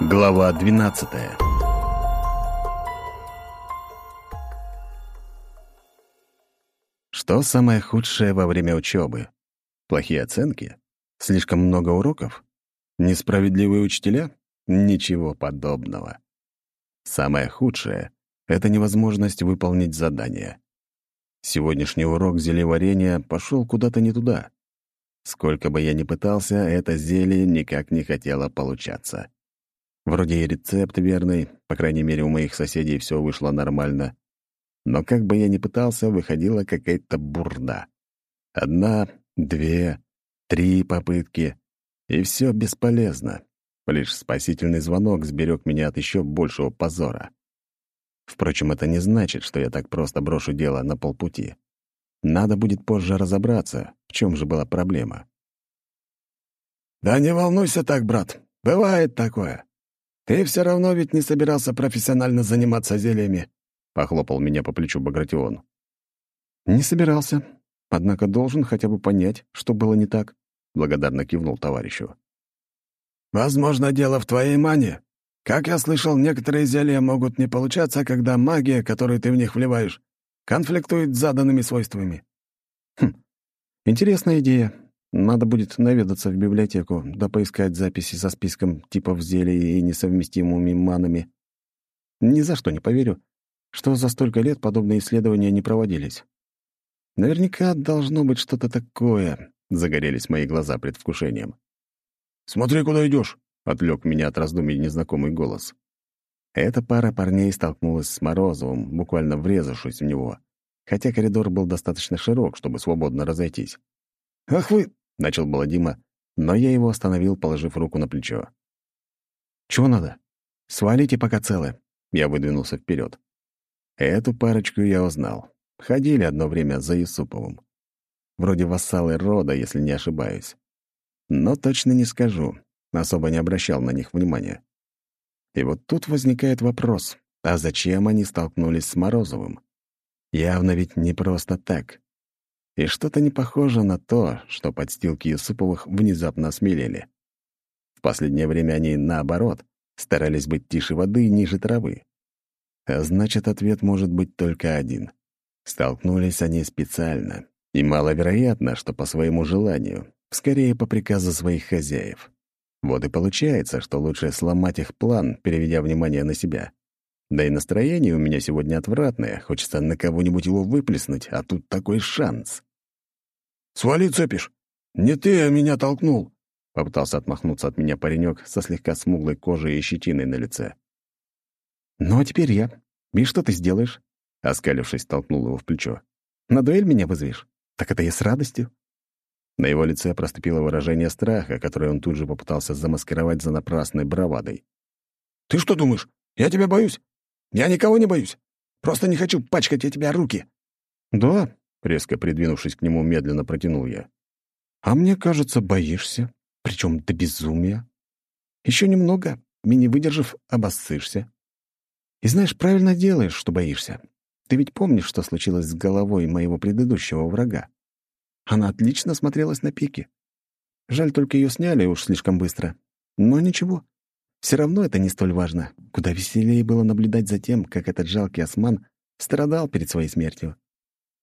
Глава 12 Что самое худшее во время учебы? Плохие оценки? Слишком много уроков? Несправедливые учителя? Ничего подобного. Самое худшее — это невозможность выполнить задание. Сегодняшний урок зелеварения пошел куда-то не туда. Сколько бы я ни пытался, это зелье никак не хотело получаться. Вроде и рецепт верный, по крайней мере, у моих соседей все вышло нормально. Но как бы я ни пытался, выходила какая-то бурда. Одна, две, три попытки, и все бесполезно. Лишь спасительный звонок сберег меня от еще большего позора. Впрочем, это не значит, что я так просто брошу дело на полпути. Надо будет позже разобраться, в чем же была проблема. «Да не волнуйся так, брат. Бывает такое. «Ты все равно ведь не собирался профессионально заниматься зельями», — похлопал меня по плечу Багратион. «Не собирался. Однако должен хотя бы понять, что было не так», — благодарно кивнул товарищу. «Возможно, дело в твоей мане. Как я слышал, некоторые зелья могут не получаться, когда магия, которую ты в них вливаешь, конфликтует с заданными свойствами». «Хм, интересная идея. Надо будет наведаться в библиотеку, да поискать записи со списком типов зелий и несовместимыми манами. Ни за что не поверю, что за столько лет подобные исследования не проводились. Наверняка должно быть что-то такое, — загорелись мои глаза предвкушением. «Смотри, куда идешь, отвлек меня от раздумий незнакомый голос. Эта пара парней столкнулась с Морозовым, буквально врезавшись в него, хотя коридор был достаточно широк, чтобы свободно разойтись. «Ах вы!» — начал было Дима, но я его остановил, положив руку на плечо. «Чего надо? Свалите, пока целы». Я выдвинулся вперед. Эту парочку я узнал. Ходили одно время за Юсуповым. Вроде вассалы рода, если не ошибаюсь. Но точно не скажу. Особо не обращал на них внимания. И вот тут возникает вопрос, а зачем они столкнулись с Морозовым? Явно ведь не просто так. И что-то не похоже на то, что подстилки Юсуповых внезапно осмелели. В последнее время они, наоборот, старались быть тише воды и ниже травы. А значит, ответ может быть только один. Столкнулись они специально, и маловероятно, что по своему желанию, скорее по приказу своих хозяев. Вот и получается, что лучше сломать их план, переведя внимание на себя. Да и настроение у меня сегодня отвратное, хочется на кого-нибудь его выплеснуть, а тут такой шанс. «Свали, цепишь! Не ты, а меня толкнул!» Попытался отмахнуться от меня паренек со слегка смуглой кожей и щетиной на лице. «Ну, а теперь я. И что ты сделаешь?» Оскалившись, толкнул его в плечо. «На дуэль меня вызовешь? Так это я с радостью». На его лице проступило выражение страха, которое он тут же попытался замаскировать за напрасной бравадой. «Ты что думаешь? Я тебя боюсь? Я никого не боюсь. Просто не хочу пачкать я тебя руки». «Да, Резко придвинувшись к нему, медленно протянул я. «А мне кажется, боишься, причем до безумия. Еще немного, и не выдержав, обоссышься. И знаешь, правильно делаешь, что боишься. Ты ведь помнишь, что случилось с головой моего предыдущего врага? Она отлично смотрелась на пике. Жаль, только ее сняли уж слишком быстро. Но ничего. Все равно это не столь важно. Куда веселее было наблюдать за тем, как этот жалкий осман страдал перед своей смертью.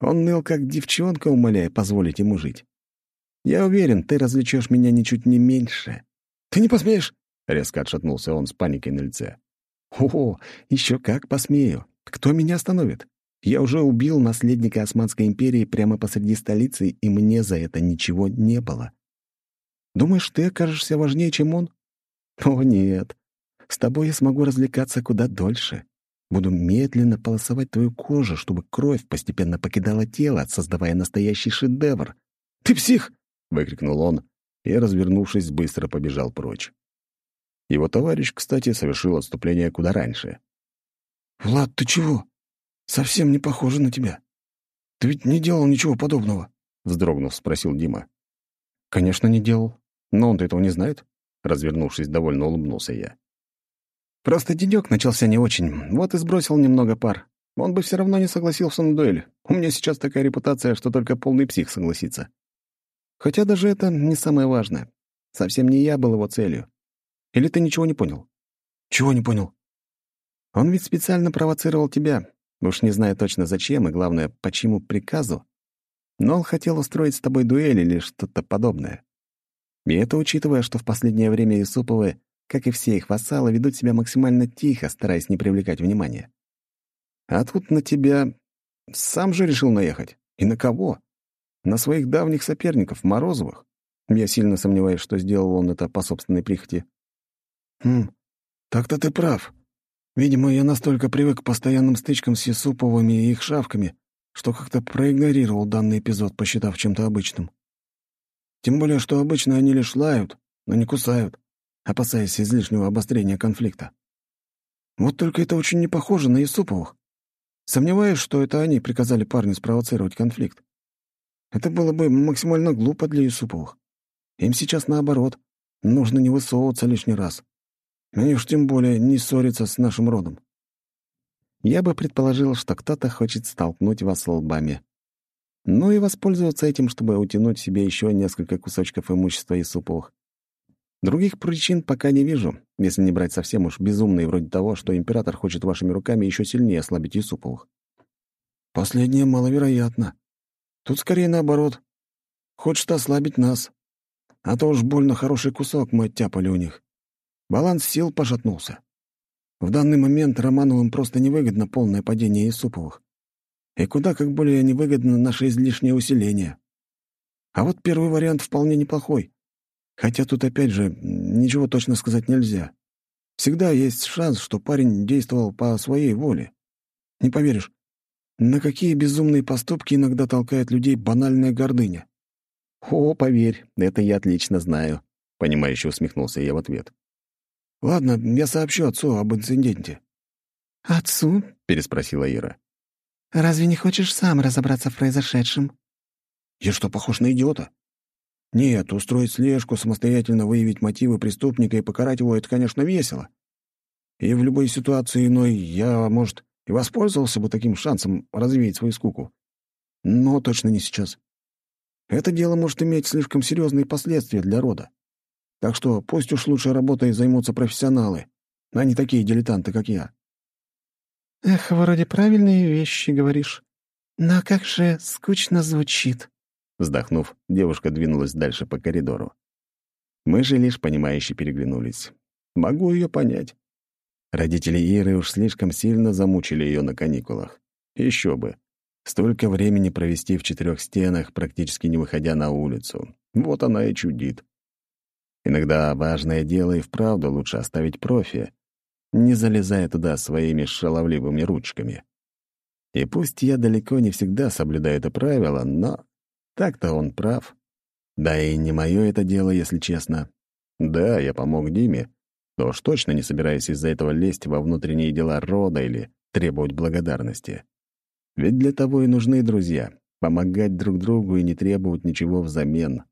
Он ныл, как девчонка, умоляя позволить ему жить. Я уверен, ты развлечешь меня ничуть не меньше. Ты не посмеешь? Резко отшатнулся он с паникой на лице. О, еще как посмею. Кто меня остановит? Я уже убил наследника Османской империи прямо посреди столицы, и мне за это ничего не было. Думаешь, ты окажешься важнее, чем он? О, нет. С тобой я смогу развлекаться куда дольше. Буду медленно полосовать твою кожу, чтобы кровь постепенно покидала тело, создавая настоящий шедевр. «Ты псих!» — выкрикнул он и, развернувшись, быстро побежал прочь. Его товарищ, кстати, совершил отступление куда раньше. «Влад, ты чего? Совсем не похоже на тебя. Ты ведь не делал ничего подобного?» — вздрогнув, спросил Дима. «Конечно, не делал. Но он-то этого не знает?» Развернувшись, довольно улыбнулся я. Просто денёк начался не очень, вот и сбросил немного пар. Он бы все равно не согласился на дуэль. У меня сейчас такая репутация, что только полный псих согласится. Хотя даже это не самое важное. Совсем не я был его целью. Или ты ничего не понял? «Чего не понял?» «Он ведь специально провоцировал тебя, уж не знаю точно зачем и, главное, по чьему приказу. Но он хотел устроить с тобой дуэль или что-то подобное. И это учитывая, что в последнее время Юсуповы, как и все их вассалы, ведут себя максимально тихо, стараясь не привлекать внимания. А тут на тебя сам же решил наехать. И на кого? На своих давних соперников, Морозовых. Я сильно сомневаюсь, что сделал он это по собственной прихоти. «Хм, так-то ты прав. Видимо, я настолько привык к постоянным стычкам с Юсуповыми и их шавками, что как-то проигнорировал данный эпизод, посчитав чем-то обычным. Тем более, что обычно они лишь лают, но не кусают, опасаясь излишнего обострения конфликта. Вот только это очень не похоже на Юсуповых. Сомневаюсь, что это они приказали парню спровоцировать конфликт. Это было бы максимально глупо для Юсуповых. Им сейчас наоборот. Нужно не высовываться лишний раз. И уж тем более не ссориться с нашим родом. Я бы предположил, что кто-то хочет столкнуть вас лбами. Ну и воспользоваться этим, чтобы утянуть себе еще несколько кусочков имущества Исуповых. Других причин пока не вижу, если не брать совсем уж безумные вроде того, что император хочет вашими руками еще сильнее ослабить Исуповых. Последнее маловероятно. Тут скорее наоборот. Хочет ослабить нас. А то уж больно хороший кусок мы оттяпали у них. Баланс сил пошатнулся. В данный момент Романовым просто невыгодно полное падение Исуповых. И куда как более невыгодно наше излишнее усиление. А вот первый вариант вполне неплохой. Хотя тут опять же ничего точно сказать нельзя. Всегда есть шанс, что парень действовал по своей воле. Не поверишь, на какие безумные поступки иногда толкает людей банальная гордыня? «О, поверь, это я отлично знаю», — понимающе усмехнулся я в ответ. «Ладно, я сообщу отцу об инциденте». «Отцу?» — переспросила Ира. «Разве не хочешь сам разобраться в произошедшем?» «Я что, похож на идиота?» «Нет, устроить слежку, самостоятельно выявить мотивы преступника и покарать его — это, конечно, весело. И в любой ситуации иной я, может, и воспользовался бы таким шансом развеять свою скуку. Но точно не сейчас. Это дело может иметь слишком серьезные последствия для рода. Так что пусть уж лучше работой займутся профессионалы, а не такие дилетанты, как я. Эх, вроде правильные вещи говоришь. Но как же скучно звучит. Вздохнув, девушка двинулась дальше по коридору. Мы же лишь понимающе переглянулись. Могу ее понять. Родители Иры уж слишком сильно замучили ее на каникулах. Еще бы. Столько времени провести в четырех стенах, практически не выходя на улицу. Вот она и чудит. Иногда важное дело и вправду лучше оставить профи, не залезая туда своими шаловливыми ручками. И пусть я далеко не всегда соблюдаю это правило, но так-то он прав. Да и не мое это дело, если честно. Да, я помог Диме, но уж точно не собираюсь из-за этого лезть во внутренние дела рода или требовать благодарности. Ведь для того и нужны друзья — помогать друг другу и не требовать ничего взамен.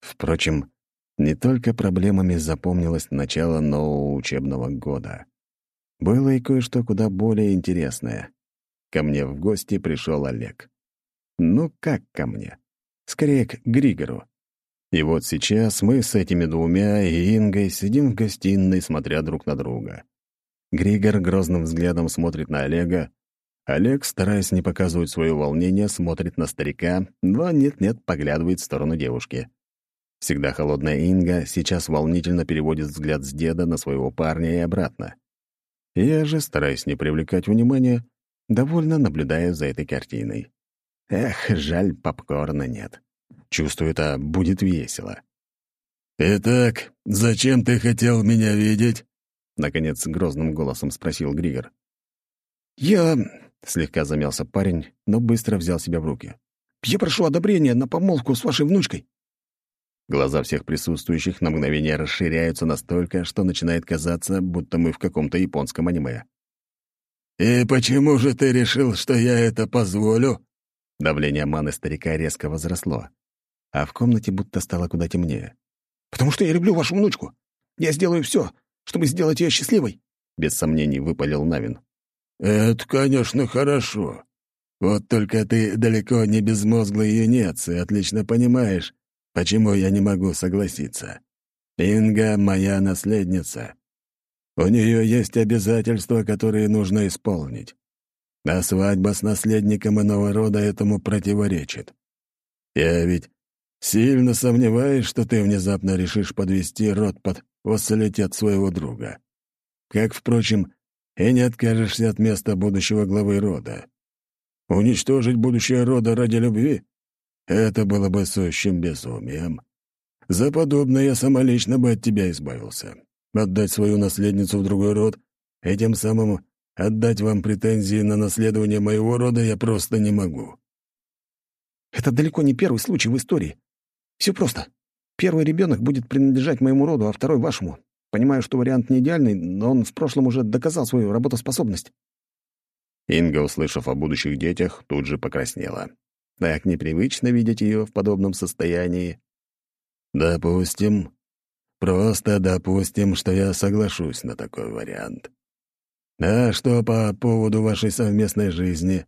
Впрочем, не только проблемами запомнилось начало нового учебного года. Было и кое-что куда более интересное. Ко мне в гости пришел Олег. Ну, как ко мне? Скорее, к Григору. И вот сейчас мы с этими двумя и Ингой сидим в гостиной, смотря друг на друга. Григор грозным взглядом смотрит на Олега. Олег, стараясь не показывать свое волнение, смотрит на старика, но нет-нет, поглядывает в сторону девушки. Всегда холодная Инга сейчас волнительно переводит взгляд с деда на своего парня и обратно. Я же, стараясь не привлекать внимания, довольно наблюдаю за этой картиной. Эх, жаль, попкорна нет. Чувствую, это будет весело. «Итак, зачем ты хотел меня видеть?» — наконец грозным голосом спросил Григор. «Я...» — слегка замялся парень, но быстро взял себя в руки. «Я прошу одобрения на помолвку с вашей внучкой». Глаза всех присутствующих на мгновение расширяются настолько, что начинает казаться, будто мы в каком-то японском аниме. «И почему же ты решил, что я это позволю?» Давление маны старика резко возросло а в комнате будто стало куда темнее. «Потому что я люблю вашу внучку. Я сделаю все, чтобы сделать ее счастливой», — без сомнений выпалил Навин. «Это, конечно, хорошо. Вот только ты далеко не безмозглый юнец и отлично понимаешь, почему я не могу согласиться. Инга — моя наследница. У нее есть обязательства, которые нужно исполнить. А свадьба с наследником иного рода этому противоречит. Я ведь сильно сомневаюсь, что ты внезапно решишь подвести род под вассалитет своего друга. Как, впрочем, и не откажешься от места будущего главы рода. Уничтожить будущее рода ради любви — это было бы сущим безумием. За подобное я самолично бы от тебя избавился. Отдать свою наследницу в другой род и тем самым отдать вам претензии на наследование моего рода я просто не могу. Это далеко не первый случай в истории. Все просто. Первый ребенок будет принадлежать моему роду, а второй — вашему. Понимаю, что вариант не идеальный, но он в прошлом уже доказал свою работоспособность». Инга, услышав о будущих детях, тут же покраснела. Так непривычно видеть ее в подобном состоянии. «Допустим. Просто допустим, что я соглашусь на такой вариант. А что по поводу вашей совместной жизни?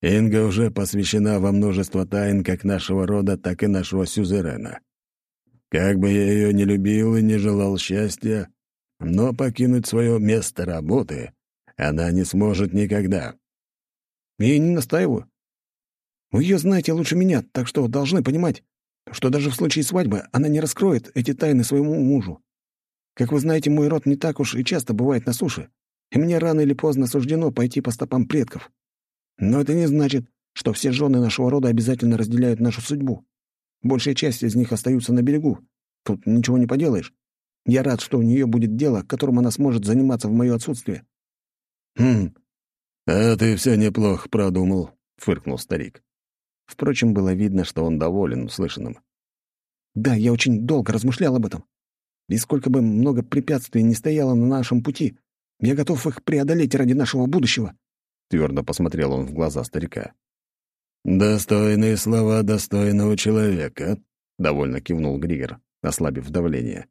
Инга уже посвящена во множество тайн как нашего рода, так и нашего сюзерена. Как бы я ее не любил и не желал счастья, но покинуть свое место работы она не сможет никогда. Я не настаиваю. Вы ее знаете лучше меня, так что должны понимать, что даже в случае свадьбы она не раскроет эти тайны своему мужу. Как вы знаете, мой род не так уж и часто бывает на суше, и мне рано или поздно суждено пойти по стопам предков. Но это не значит, что все жены нашего рода обязательно разделяют нашу судьбу. Большая часть из них остаются на берегу. Тут ничего не поделаешь. Я рад, что у нее будет дело, которым она сможет заниматься в мое отсутствие». «Хм, а ты все неплохо продумал», — фыркнул старик. Впрочем, было видно, что он доволен услышанным. «Да, я очень долго размышлял об этом. И сколько бы много препятствий не стояло на нашем пути, я готов их преодолеть ради нашего будущего». Твердо посмотрел он в глаза старика. «Достойные слова достойного человека», — довольно кивнул Григор, ослабив давление.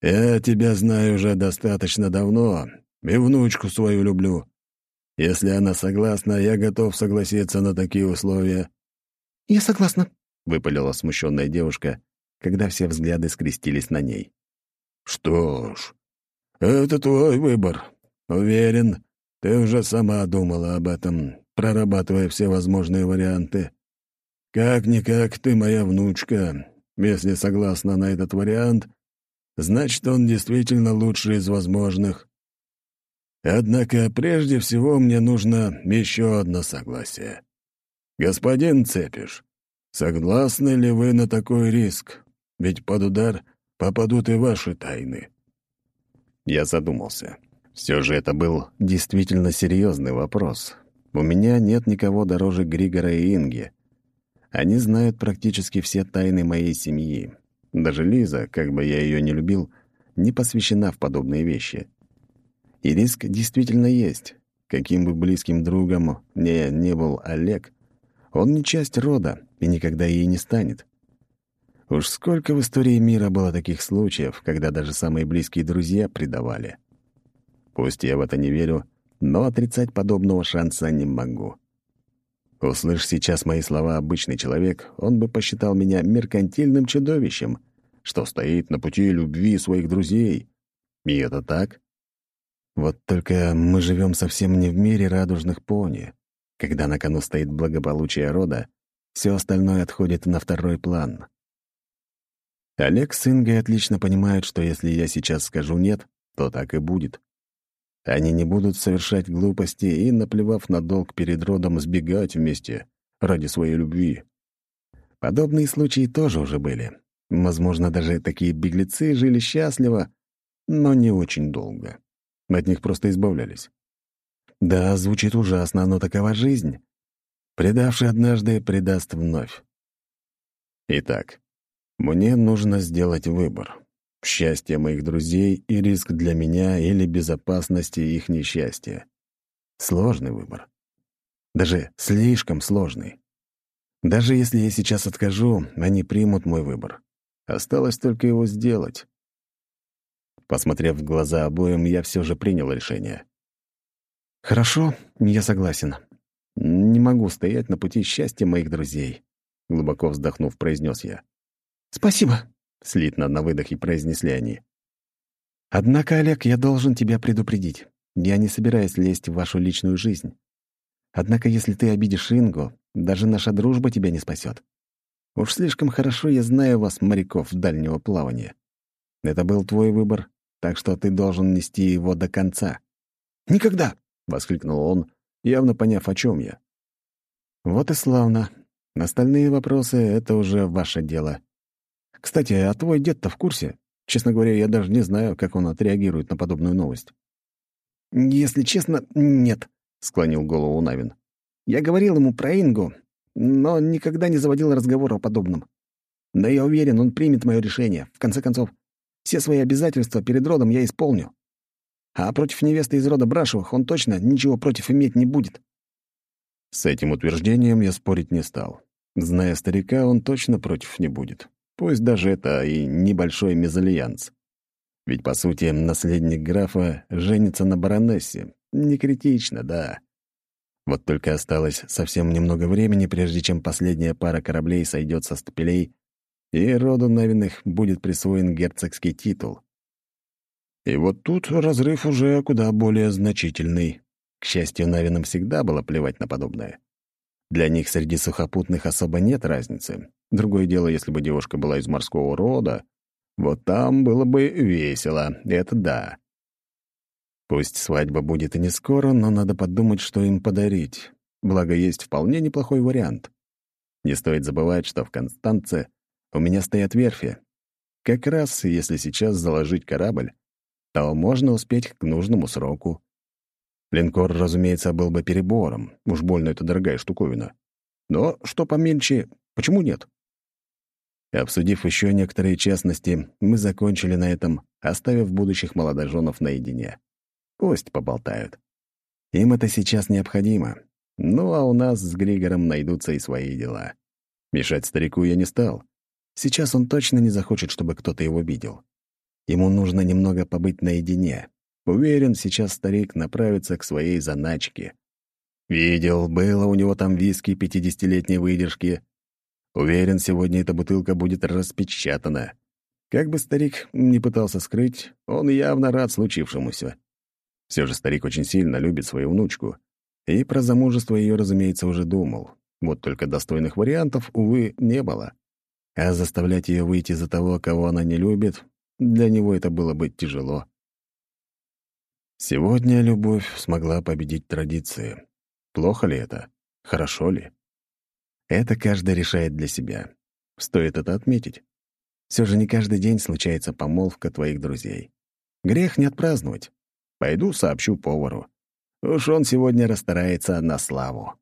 «Я тебя знаю уже достаточно давно, и внучку свою люблю. Если она согласна, я готов согласиться на такие условия». «Я согласна», — выпалила смущенная девушка, когда все взгляды скрестились на ней. «Что ж, это твой выбор. Уверен, ты уже сама думала об этом, прорабатывая все возможные варианты. Как-никак ты моя внучка. Если согласна на этот вариант, значит, он действительно лучший из возможных. Однако прежде всего мне нужно еще одно согласие. Господин Цепиш, согласны ли вы на такой риск? Ведь под удар попадут и ваши тайны. Я задумался. Все же это был действительно серьезный вопрос. У меня нет никого дороже Григора и Инги. Они знают практически все тайны моей семьи. Даже Лиза, как бы я ее не любил, не посвящена в подобные вещи. И риск действительно есть. Каким бы близким другом мне не был Олег, он не часть рода и никогда ей не станет. Уж сколько в истории мира было таких случаев, когда даже самые близкие друзья предавали. Пусть я в это не верю, но отрицать подобного шанса не могу. Услышь сейчас мои слова обычный человек, он бы посчитал меня меркантильным чудовищем, что стоит на пути любви своих друзей. И это так? Вот только мы живем совсем не в мире радужных пони. Когда на кону стоит благополучие рода, все остальное отходит на второй план. Олег с Ингой отлично понимают, что если я сейчас скажу «нет», то так и будет. Они не будут совершать глупости и, наплевав на долг перед родом, сбегать вместе ради своей любви. Подобные случаи тоже уже были. Возможно, даже такие беглецы жили счастливо, но не очень долго. От них просто избавлялись. Да, звучит ужасно, но такова жизнь. Предавший однажды предаст вновь. Итак, мне нужно сделать выбор. Счастье моих друзей и риск для меня или безопасности их несчастья. Сложный выбор. Даже слишком сложный. Даже если я сейчас откажу, они примут мой выбор. Осталось только его сделать. Посмотрев в глаза обоим, я все же принял решение. «Хорошо, я согласен. Не могу стоять на пути счастья моих друзей», — глубоко вздохнув, произнес я. «Спасибо», — слитно на выдохе произнесли они. «Однако, Олег, я должен тебя предупредить. Я не собираюсь лезть в вашу личную жизнь. Однако, если ты обидишь Ингу, даже наша дружба тебя не спасет. Уж слишком хорошо я знаю вас, моряков дальнего плавания. Это был твой выбор, так что ты должен нести его до конца». «Никогда!» — воскликнул он, явно поняв, о чем я. «Вот и славно. Остальные вопросы — это уже ваше дело. Кстати, а твой дед-то в курсе? Честно говоря, я даже не знаю, как он отреагирует на подобную новость». «Если честно, нет», — склонил голову Навин. «Я говорил ему про Ингу, но никогда не заводил разговор о подобном. Но я уверен, он примет мое решение. В конце концов, все свои обязательства перед родом я исполню. А против невесты из рода Брашевых он точно ничего против иметь не будет. С этим утверждением я спорить не стал. Зная старика, он точно против не будет. Пусть даже это и небольшой мезальянс. Ведь, по сути, наследник графа женится на баронессе. Не критично, да. Вот только осталось совсем немного времени, прежде чем последняя пара кораблей сойдет со стапелей, и роду Навиных будет присвоен герцогский титул. И вот тут разрыв уже куда более значительный. К счастью, Навинам всегда было плевать на подобное. Для них среди сухопутных особо нет разницы. Другое дело, если бы девушка была из морского рода, вот там было бы весело, это да. Пусть свадьба будет и не скоро, но надо подумать, что им подарить. Благо, есть вполне неплохой вариант. Не стоит забывать, что в Констанце у меня стоят верфи. Как раз, если сейчас заложить корабль, то можно успеть к нужному сроку. Линкор, разумеется, был бы перебором, уж больно это дорогая штуковина. Но что поменьше, почему нет? Обсудив еще некоторые частности, мы закончили на этом, оставив будущих молодоженов наедине. Пусть поболтают. Им это сейчас необходимо. Ну, а у нас с Григором найдутся и свои дела. Мешать старику я не стал. Сейчас он точно не захочет, чтобы кто-то его видел. Ему нужно немного побыть наедине. Уверен, сейчас старик направится к своей заначке. Видел, было у него там виски пятидесятилетней выдержки. Уверен, сегодня эта бутылка будет распечатана. Как бы старик не пытался скрыть, он явно рад случившемуся. Все же старик очень сильно любит свою внучку. И про замужество ее, разумеется, уже думал. Вот только достойных вариантов, увы, не было. А заставлять ее выйти за того, кого она не любит, для него это было бы тяжело. Сегодня любовь смогла победить традиции. Плохо ли это? Хорошо ли? Это каждый решает для себя. Стоит это отметить. Все же не каждый день случается помолвка твоих друзей. Грех не отпраздновать. Пойду сообщу повару. Уж он сегодня расстарается на славу.